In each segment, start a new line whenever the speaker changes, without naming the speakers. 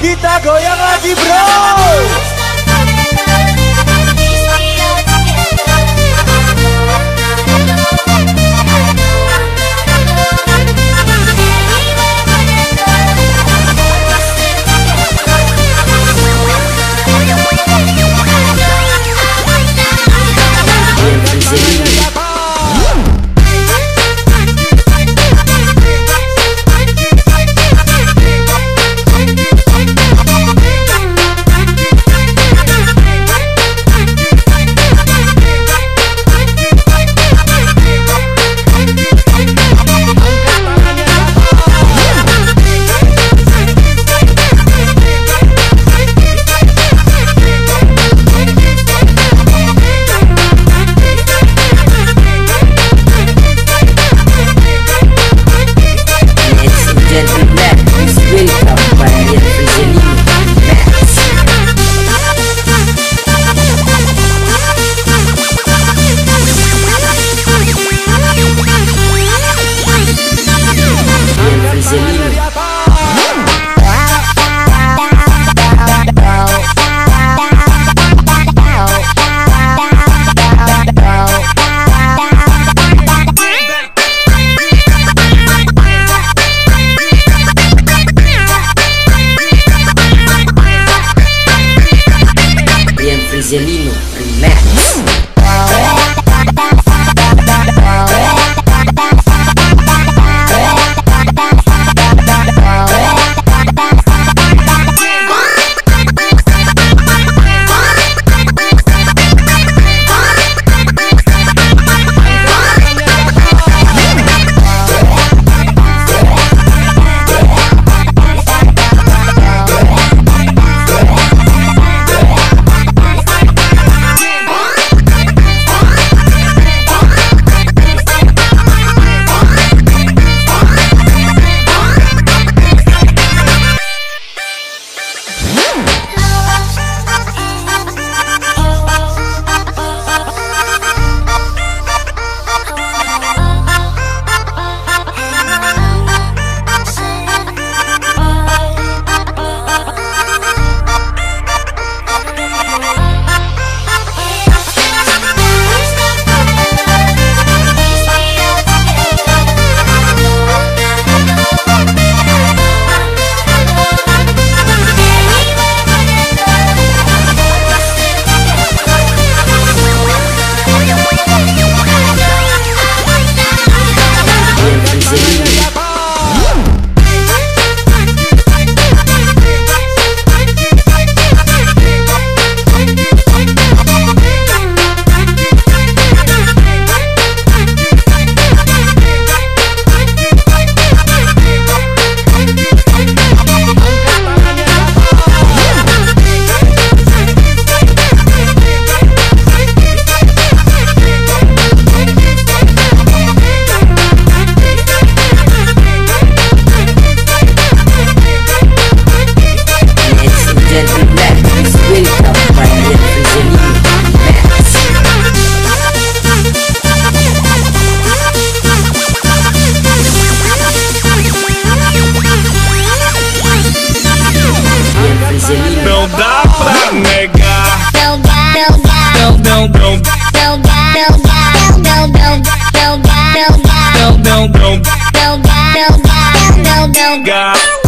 Kita goyang lagi bro.
Miguel.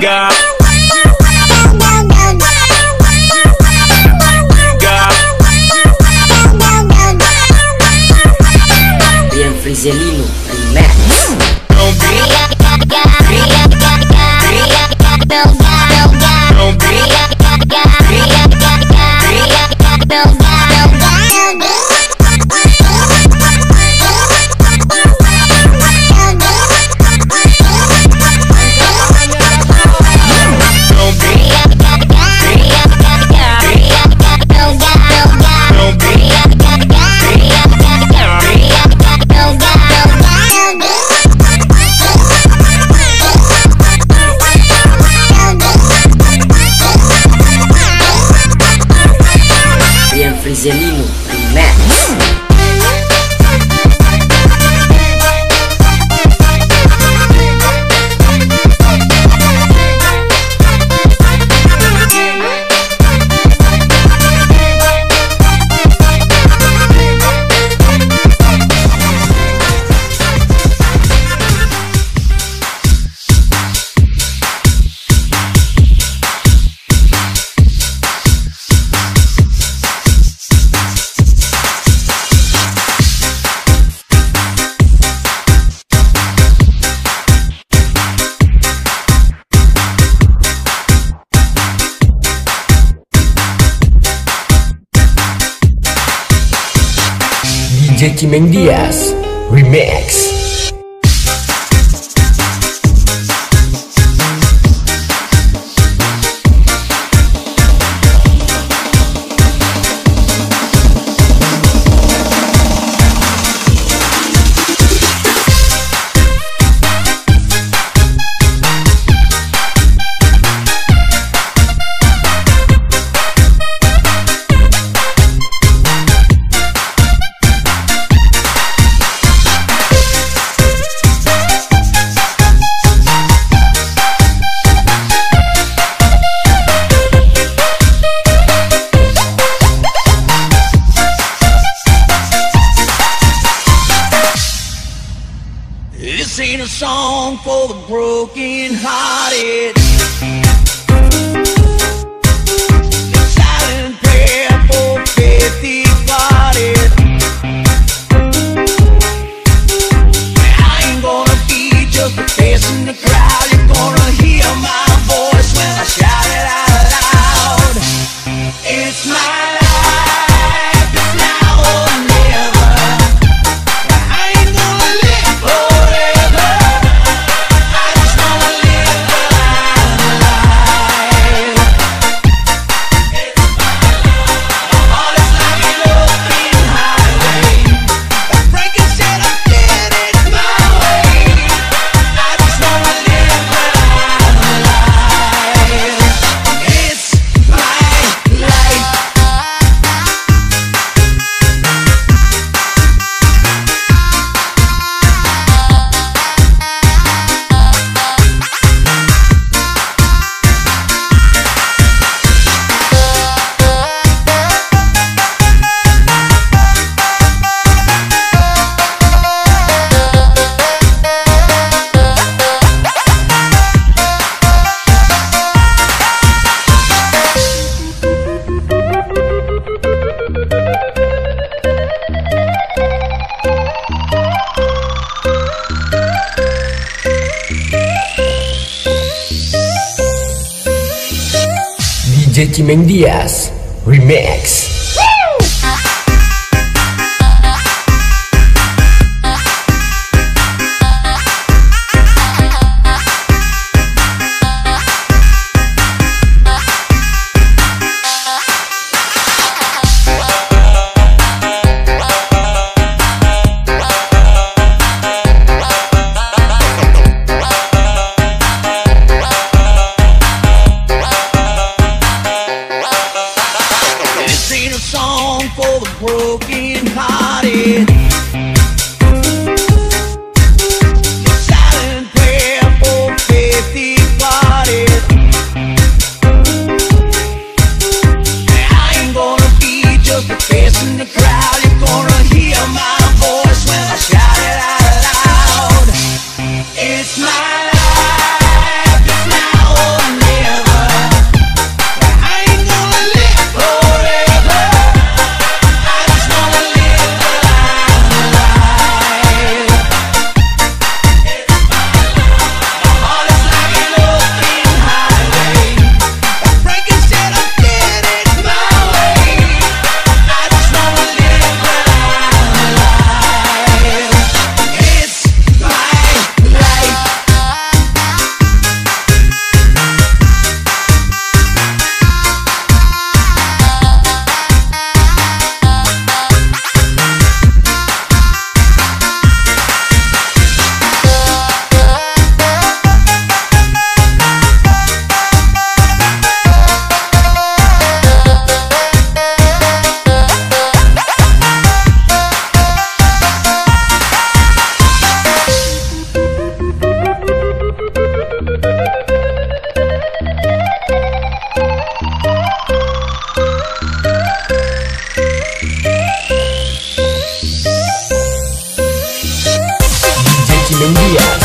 God.
DJ Chimeng Diaz Remix Diaz Remix
Yeah.